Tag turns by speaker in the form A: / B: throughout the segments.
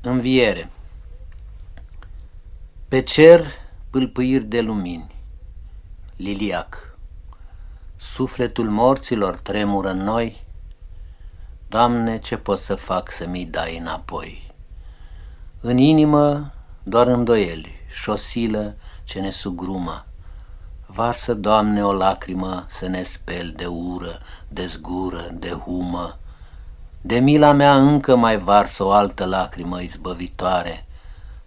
A: Înviere. Pe cer pâlpâiri de lumini. Liliac. Sufletul morților tremură în noi. Doamne, ce pot să fac să mi dai înapoi? În inimă doar îndoieli și o silă ce ne sugrumă. Varsă, Doamne, o lacrimă să ne speli de ură, de zgură, de humă de mila mea încă mai varsă o altă lacrimă izbăvitoare,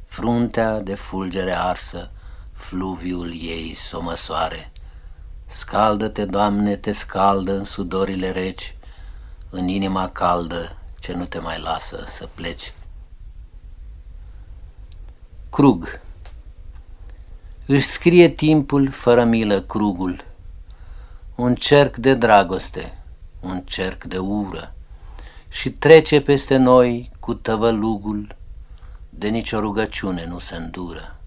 A: fruntea de fulgere arsă, fluviul ei somăsoare. Scaldă-te, Doamne, te scaldă în sudorile reci, în inima caldă ce nu te mai lasă să pleci. Crug. Își scrie timpul fără milă crugul, un cerc de dragoste, un cerc de ură, și trece peste noi cu tăvălugul, de nicio rugăciune nu se îndură.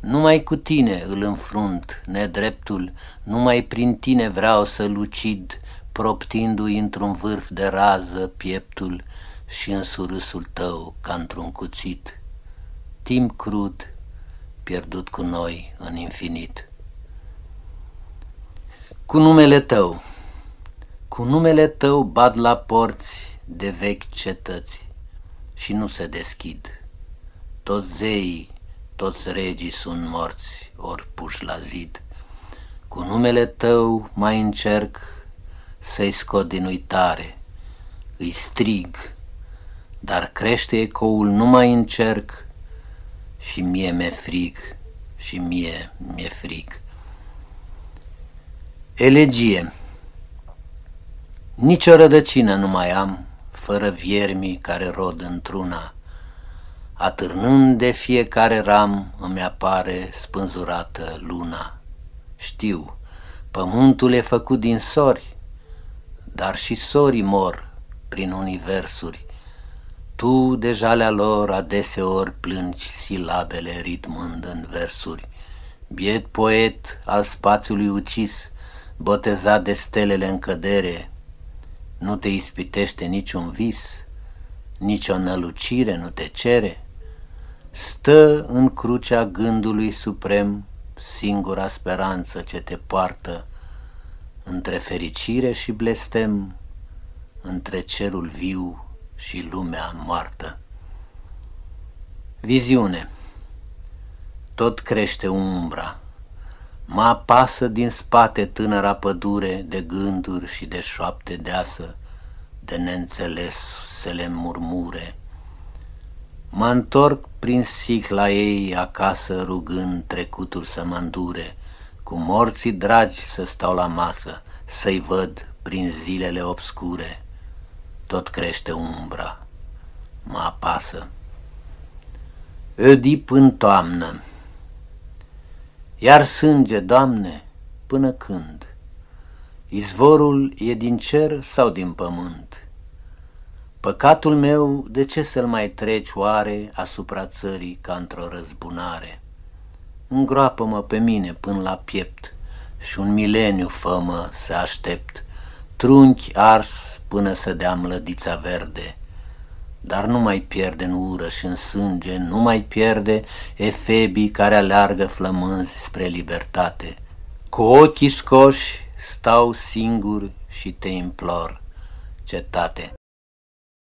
A: Numai cu tine îl înfrunt, nedreptul, numai prin tine vreau să lucid, proptindu-i într-un vârf de rază pieptul și în surâsul tău ca într-un cuțit. Timp crud, pierdut cu noi în infinit. Cu numele tău, cu numele tău bat la porți de vechi cetăți și nu se deschid. Toți zeii, toți regii sunt morți, ori puși la zid. Cu numele tău mai încerc să-i scot din uitare, îi strig, dar crește ecoul, nu mai încerc și mie mi-e frig și mie mi-e frig. Elegie nici o rădăcină nu mai am, fără viermii care rod într-una. Atârnând de fiecare ram îmi apare spânzurată luna. Știu, pământul e făcut din sori, dar și sorii mor prin universuri. Tu de jalea lor adeseori plângi silabele ritmând în versuri. Biet poet al spațiului ucis, botezat de stelele în cădere, nu te ispitește niciun vis, nici o nălucire nu te cere, stă în crucea gândului suprem singura speranță ce te poartă între fericire și blestem, între cerul viu și lumea moartă. Viziune. Tot crește umbra, Mă apasă din spate tânăra pădure de gânduri și de șoapte deasă, de neînțeles să le murmure. Mă întorc prin sicla ei acasă rugând trecutul să mă îndure, cu morții dragi să stau la masă, să-i văd prin zilele obscure. Tot crește umbra, mă apasă. Ödip în toamnă iar sânge, Doamne, până când? Izvorul e din cer sau din pământ? Păcatul meu, de ce să-l mai treci oare asupra țării ca într-o răzbunare? Îngroapă-mă pe mine până la piept și un mileniu fămă să aștept, trunchi ars până să dea mlădița verde, dar nu mai pierde în ură și în sânge, nu mai pierde efebii care aleargă flămânzi spre libertate. Cu ochii scoși stau singur și te implor, cetate.